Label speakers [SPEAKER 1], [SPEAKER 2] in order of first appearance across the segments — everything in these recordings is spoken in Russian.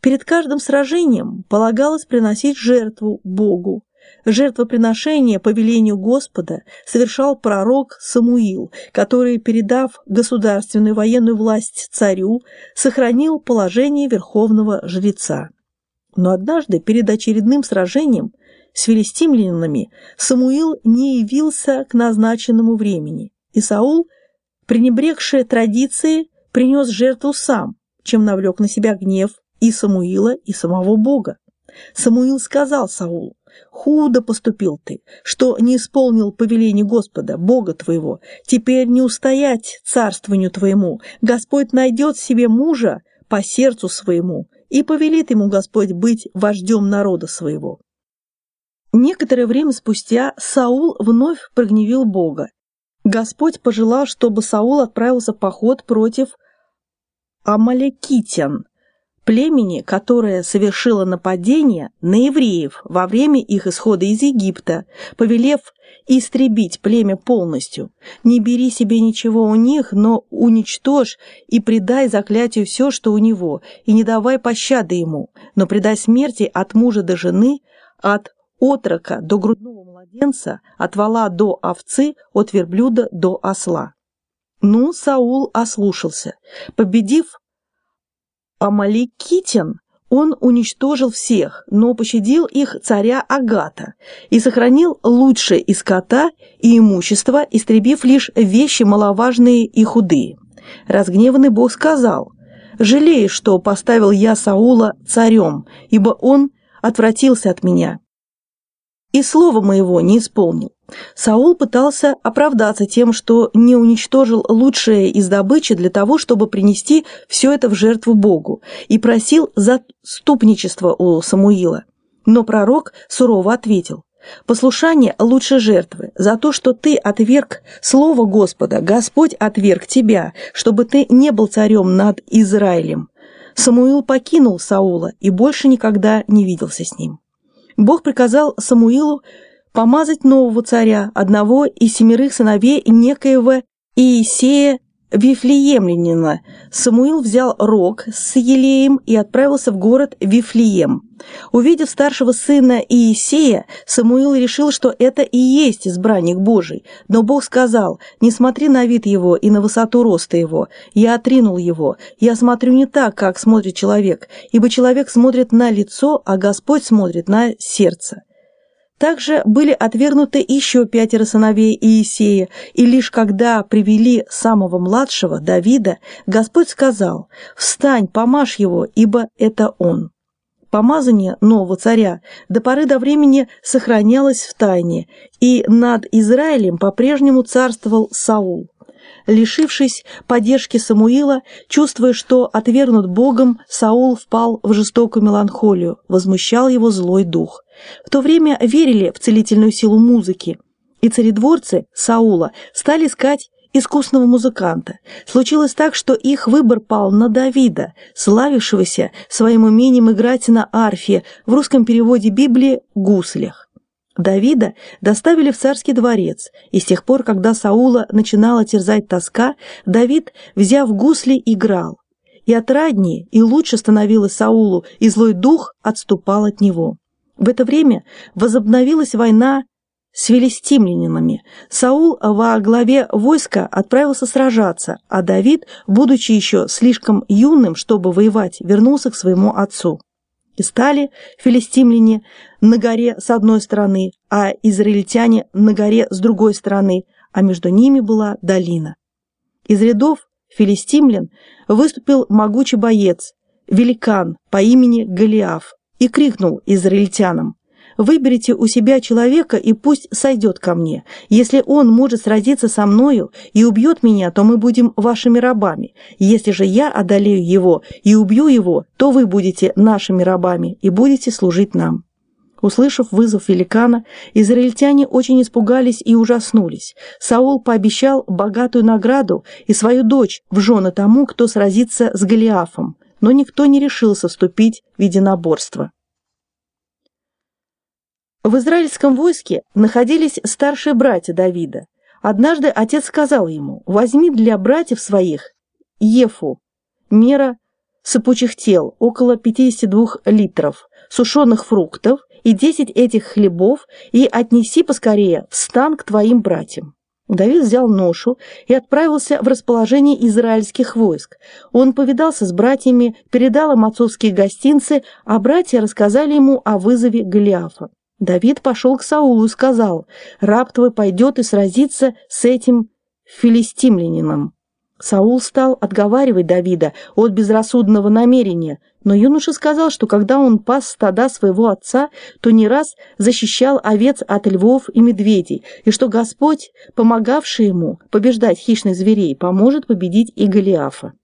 [SPEAKER 1] Перед каждым сражением полагалось приносить жертву Богу. Жертвоприношение по велению Господа совершал пророк Самуил, который, передав государственную военную власть царю, сохранил положение верховного жреца. Но однажды перед очередным сражением с филистимлянами Самуил не явился к назначенному времени, и Саул, пренебрегший традиции, принес жертву сам, чем навлек на себя гнев и Самуила, и самого Бога. Самуил сказал Саулу, «Худо поступил ты, что не исполнил повеление Господа, Бога твоего. Теперь не устоять царствованию твоему. Господь найдет себе мужа по сердцу своему, и повелит ему Господь быть вождем народа своего». Некоторое время спустя Саул вновь прогневил Бога. Господь пожелал, чтобы Саул отправился в поход против амалекитян, племени, которое совершило нападение на евреев во время их исхода из Египта, повелев истребить племя полностью. Не бери себе ничего у них, но уничтожь и предай заклятию все, что у него, и не давай пощады ему, но предай смерти от мужа до жены, от отрока до грудного младенца, от вала до овцы, от верблюда до осла. Ну, Саул ослушался. Победив Амаликитин, он уничтожил всех, но пощадил их царя Агата и сохранил лучшее из скота и имущества, истребив лишь вещи маловажные и худые. Разгневанный Бог сказал, «Жалею, что поставил я Саула царем, ибо он отвратился от меня и слова моего не исполнил. Саул пытался оправдаться тем, что не уничтожил лучшее из добычи для того, чтобы принести все это в жертву Богу, и просил заступничества у Самуила. Но пророк сурово ответил, «Послушание лучше жертвы. За то, что ты отверг слово Господа, Господь отверг тебя, чтобы ты не был царем над Израилем». Самуил покинул Саула и больше никогда не виделся с ним. Бог приказал Самуилу помазать нового царя, одного из семерых сыновей некоего Иисея Вифлеемлянина. Самуил взял рог с Елеем и отправился в город Вифлеем. Увидев старшего сына Иисея, Самуил решил, что это и есть избранник Божий. Но Бог сказал, не смотри на вид его и на высоту роста его. Я отринул его. Я смотрю не так, как смотрит человек, ибо человек смотрит на лицо, а Господь смотрит на сердце. Также были отвергнуты еще пятеро сыновей Иисея, и лишь когда привели самого младшего, Давида, Господь сказал «Встань, помажь его, ибо это он». Помазание нового царя до поры до времени сохранялось в тайне, и над Израилем по-прежнему царствовал Саул. Лишившись поддержки Самуила, чувствуя, что отвергнут Богом, Саул впал в жестокую меланхолию, возмущал его злой дух. В то время верили в целительную силу музыки, и царедворцы Саула стали искать искусного музыканта. Случилось так, что их выбор пал на Давида, славившегося своим умением играть на арфе, в русском переводе Библии «гуслях». Давида доставили в царский дворец, и с тех пор, когда Саула начинала терзать тоска, Давид, взяв гусли, играл. И отраднее, и лучше становилось Саулу, и злой дух отступал от него. В это время возобновилась война с филистимлянинами. Саул во главе войска отправился сражаться, а Давид, будучи еще слишком юным, чтобы воевать, вернулся к своему отцу. И стали филистимляне на горе с одной стороны, а израильтяне на горе с другой стороны, а между ними была долина. Из рядов филистимлян выступил могучий боец, великан по имени Голиаф, и крикнул израильтянам Выберите у себя человека и пусть сойдет ко мне. Если он может сразиться со мною и убьет меня, то мы будем вашими рабами. Если же я одолею его и убью его, то вы будете нашими рабами и будете служить нам». Услышав вызов великана, израильтяне очень испугались и ужаснулись. Саул пообещал богатую награду и свою дочь в жены тому, кто сразится с Голиафом, но никто не решился вступить в единоборство. В израильском войске находились старшие братья Давида. Однажды отец сказал ему, возьми для братьев своих Ефу, мера сыпучих тел, около 52 литров, сушеных фруктов и 10 этих хлебов и отнеси поскорее в стан к твоим братьям. Давид взял ношу и отправился в расположение израильских войск. Он повидался с братьями, передал им отцовские гостинцы, а братья рассказали ему о вызове Голиафа. Давид пошел к Саулу и сказал, «Раб твой пойдет и сразится с этим филистимлянином». Саул стал отговаривать Давида от безрассудного намерения, но юноша сказал, что когда он пас стада своего отца, то не раз защищал овец от львов и медведей, и что Господь, помогавший ему побеждать хищных зверей, поможет победить и Голиафа.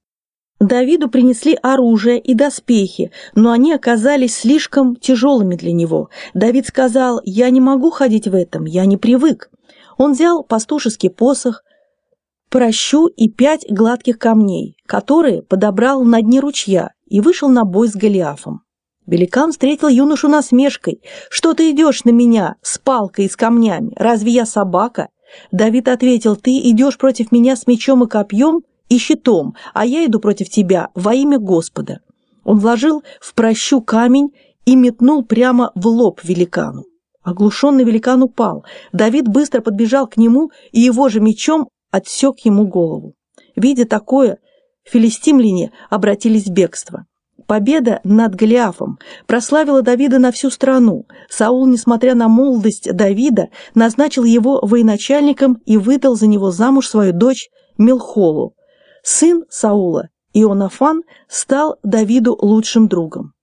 [SPEAKER 1] Давиду принесли оружие и доспехи, но они оказались слишком тяжелыми для него. Давид сказал, «Я не могу ходить в этом, я не привык». Он взял пастушеский посох, прощу и пять гладких камней, которые подобрал на дне ручья и вышел на бой с Голиафом. Великан встретил юношу насмешкой. «Что ты идешь на меня с палкой и с камнями? Разве я собака?» Давид ответил, «Ты идешь против меня с мечом и копьем и щитом, а я иду против тебя во имя Господа». Он вложил в прощу камень и метнул прямо в лоб великану. Оглушенный великан упал. Давид быстро подбежал к нему и его же мечом отсек ему голову. Видя такое, филистимляне обратились в бегство. Победа над Голиафом прославила Давида на всю страну. Саул, несмотря на молодость Давида, назначил его военачальником и выдал за него замуж свою дочь Милхолу. Сын Саула, Ионафан, стал Давиду лучшим другом.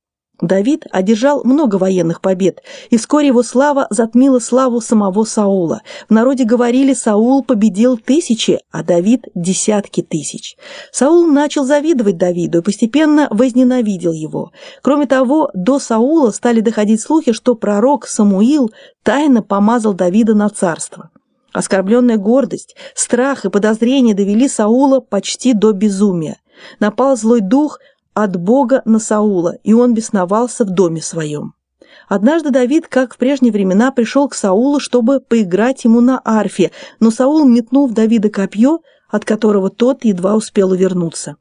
[SPEAKER 1] Давид одержал много военных побед, и вскоре его слава затмила славу самого Саула. В народе говорили, Саул победил тысячи, а Давид – десятки тысяч. Саул начал завидовать Давиду и постепенно возненавидел его. Кроме того, до Саула стали доходить слухи, что пророк Самуил тайно помазал Давида на царство. Оскорбленная гордость, страх и подозрения довели Саула почти до безумия. Напал злой дух – от Бога на Саула, и он бесновался в доме своем. Однажды Давид, как в прежние времена, пришел к Саулу, чтобы поиграть ему на арфе, но Саул метнул в Давида копье, от которого тот едва успел увернуться.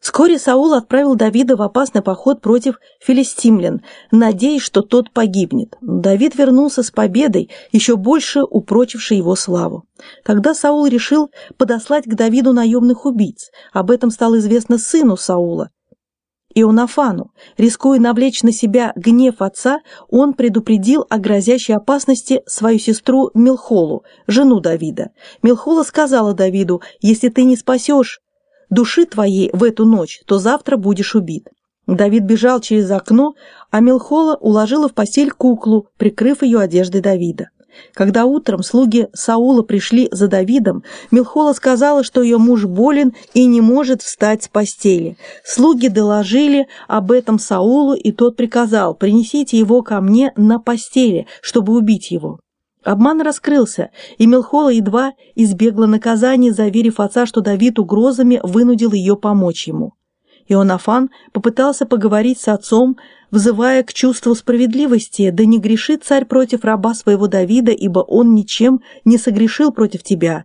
[SPEAKER 1] Вскоре Саул отправил Давида в опасный поход против филистимлян, надеясь, что тот погибнет. Давид вернулся с победой, еще больше упрочившей его славу. Тогда Саул решил подослать к Давиду наемных убийц. Об этом стало известно сыну Саула, Ионафану. Рискуя навлечь на себя гнев отца, он предупредил о грозящей опасности свою сестру Милхолу, жену Давида. Милхола сказала Давиду, «Если ты не спасешь души твоей в эту ночь, то завтра будешь убит». Давид бежал через окно, а Милхола уложила в постель куклу, прикрыв ее одеждой Давида. Когда утром слуги Саула пришли за Давидом, Милхола сказала, что ее муж болен и не может встать с постели. Слуги доложили об этом Саулу, и тот приказал, принесите его ко мне на постели, чтобы убить его. Обман раскрылся, и Милхола едва избегла наказания, заверив отца, что Давид угрозами вынудил ее помочь ему. Ионафан попытался поговорить с отцом, взывая к чувству справедливости, да не грешит царь против раба своего Давида, ибо он ничем не согрешил против тебя,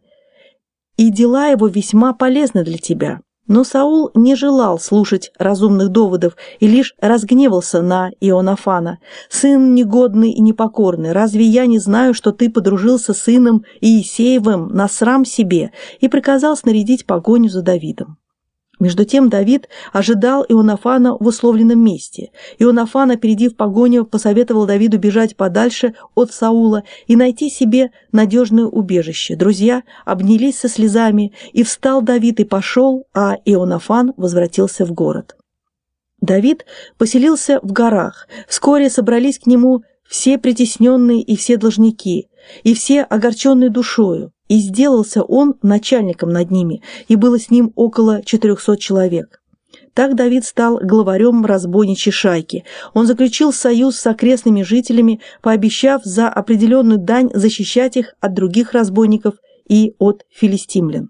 [SPEAKER 1] и дела его весьма полезны для тебя. Но Саул не желал слушать разумных доводов и лишь разгневался на Ионафана. «Сын негодный и непокорный, разве я не знаю, что ты подружился с сыном Иисеевым на срам себе?» и приказал снарядить погоню за Давидом. Между тем Давид ожидал Ионафана в условленном месте. Ионафан, опередив погоню, посоветовал Давиду бежать подальше от Саула и найти себе надежное убежище. Друзья обнялись со слезами, и встал Давид и пошел, а Ионафан возвратился в город. Давид поселился в горах. Вскоре собрались к нему все притесненные и все должники, и все огорченные душою. И сделался он начальником над ними, и было с ним около четырехсот человек. Так Давид стал главарем разбойничьей шайки. Он заключил союз с окрестными жителями, пообещав за определенную дань защищать их от других разбойников и от филистимлян.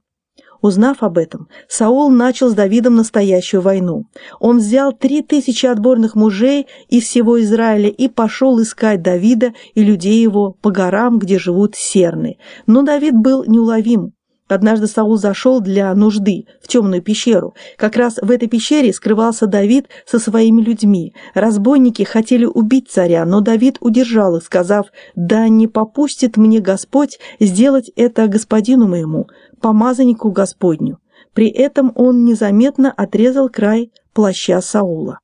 [SPEAKER 1] Узнав об этом, Саул начал с Давидом настоящую войну. Он взял три тысячи отборных мужей из всего Израиля и пошел искать Давида и людей его по горам, где живут серны. Но Давид был неуловим. Однажды Саул зашел для нужды в темную пещеру. Как раз в этой пещере скрывался Давид со своими людьми. Разбойники хотели убить царя, но Давид удержал их, сказав, «Да не попустит мне Господь сделать это господину моему, помазаннику Господню». При этом он незаметно отрезал край плаща Саула.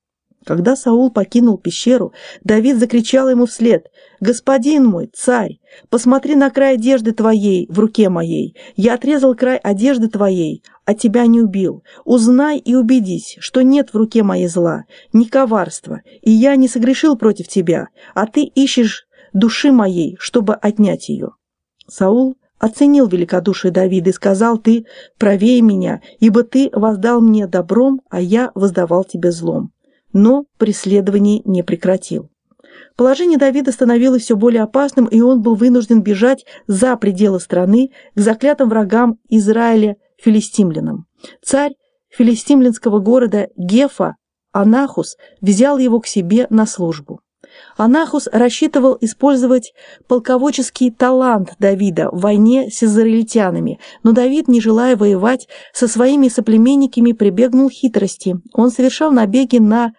[SPEAKER 1] Когда Саул покинул пещеру, Давид закричал ему вслед, «Господин мой, царь, посмотри на край одежды твоей в руке моей. Я отрезал край одежды твоей, а тебя не убил. Узнай и убедись, что нет в руке моей зла, ни коварства, и я не согрешил против тебя, а ты ищешь души моей, чтобы отнять ее». Саул оценил великодушие Давида и сказал, «Ты правее меня, ибо ты воздал мне добром, а я воздавал тебе злом» но преследований не прекратил. Положение Давида становилось все более опасным, и он был вынужден бежать за пределы страны к заклятым врагам Израиля филистимлянам. Царь филистимлянского города Гефа Анахус взял его к себе на службу. Анахус рассчитывал использовать полководческий талант Давида в войне с израильтянами, но Давид, не желая воевать, со своими соплеменниками прибегнул хитрости. Он совершал набеги на